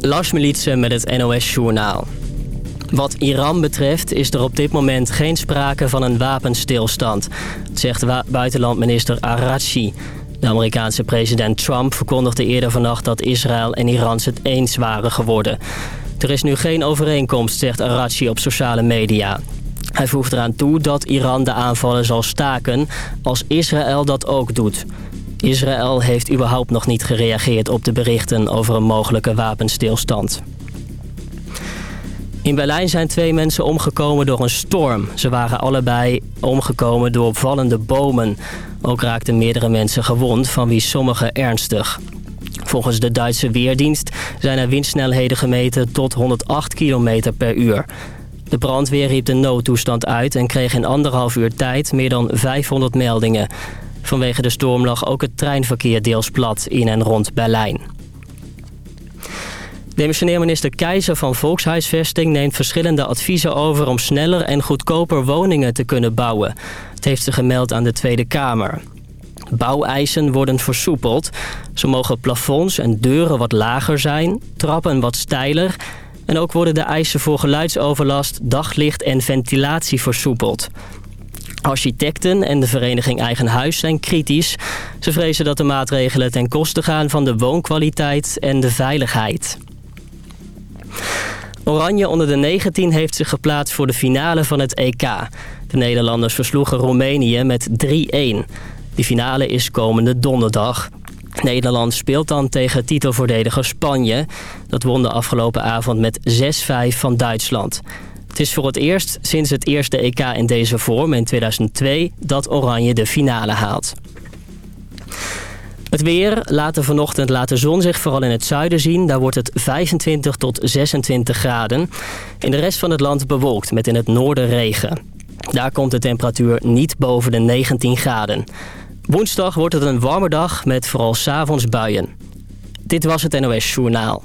Lars Militse met het NOS-journaal. Wat Iran betreft is er op dit moment geen sprake van een wapenstilstand, zegt buitenlandminister Arachi. De Amerikaanse president Trump verkondigde eerder vannacht dat Israël en Iran het eens waren geworden. Er is nu geen overeenkomst, zegt Arachi op sociale media. Hij voegt eraan toe dat Iran de aanvallen zal staken als Israël dat ook doet. Israël heeft überhaupt nog niet gereageerd op de berichten over een mogelijke wapenstilstand. In Berlijn zijn twee mensen omgekomen door een storm. Ze waren allebei omgekomen door vallende bomen. Ook raakten meerdere mensen gewond, van wie sommigen ernstig. Volgens de Duitse Weerdienst zijn er windsnelheden gemeten tot 108 km per uur. De brandweer riep de noodtoestand uit en kreeg in anderhalf uur tijd meer dan 500 meldingen. Vanwege de storm lag ook het treinverkeer deels plat in en rond Berlijn. Demissionair minister Keizer van Volkshuisvesting neemt verschillende adviezen over om sneller en goedkoper woningen te kunnen bouwen. Het heeft ze gemeld aan de Tweede Kamer. Bouweisen worden versoepeld. Zo mogen plafonds en deuren wat lager zijn, trappen wat steiler... en ook worden de eisen voor geluidsoverlast, daglicht en ventilatie versoepeld. Architecten en de vereniging Eigen Huis zijn kritisch. Ze vrezen dat de maatregelen ten koste gaan van de woonkwaliteit en de veiligheid. Oranje onder de 19 heeft zich geplaatst voor de finale van het EK. De Nederlanders versloegen Roemenië met 3-1. Die finale is komende donderdag. Nederland speelt dan tegen titelverdediger Spanje. Dat won de afgelopen avond met 6-5 van Duitsland. Het is voor het eerst sinds het eerste EK in deze vorm in 2002 dat Oranje de finale haalt. Het weer. Later vanochtend laat de zon zich vooral in het zuiden zien. Daar wordt het 25 tot 26 graden. In de rest van het land bewolkt met in het noorden regen. Daar komt de temperatuur niet boven de 19 graden. Woensdag wordt het een warme dag met vooral s'avonds buien. Dit was het NOS Journaal.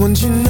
Once you know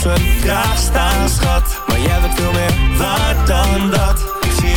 Zijn kraag staan, schat. Maar jij bent veel meer waard dan dat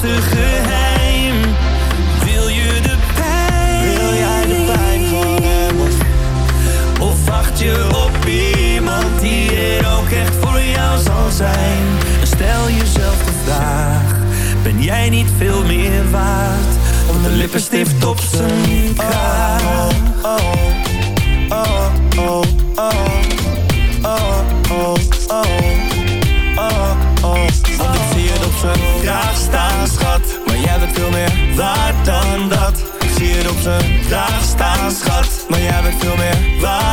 Grootste geheim Wil je de pijn? Wil jij de pijn van hem? Of wacht je op iemand die er ook echt voor jou zal zijn? stel jezelf de vraag, ben jij niet veel meer waard? Om de lippenstift op zijn kraag. Oh, oh, waard dan dat? Zie het op zijn kraag staan, schat. Maar jij bent veel meer waard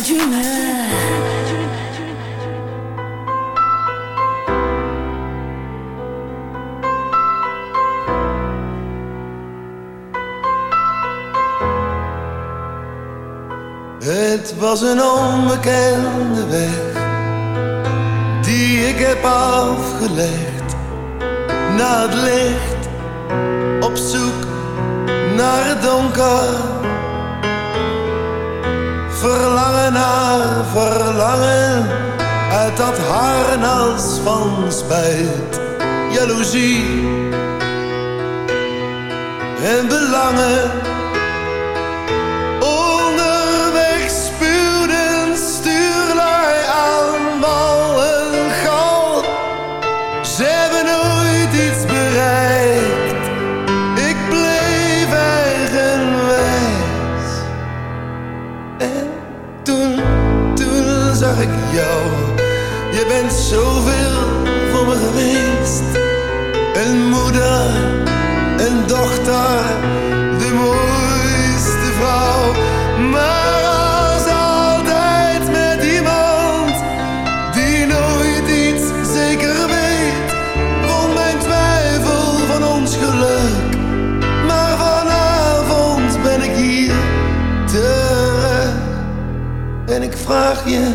Imagine. Vraag je,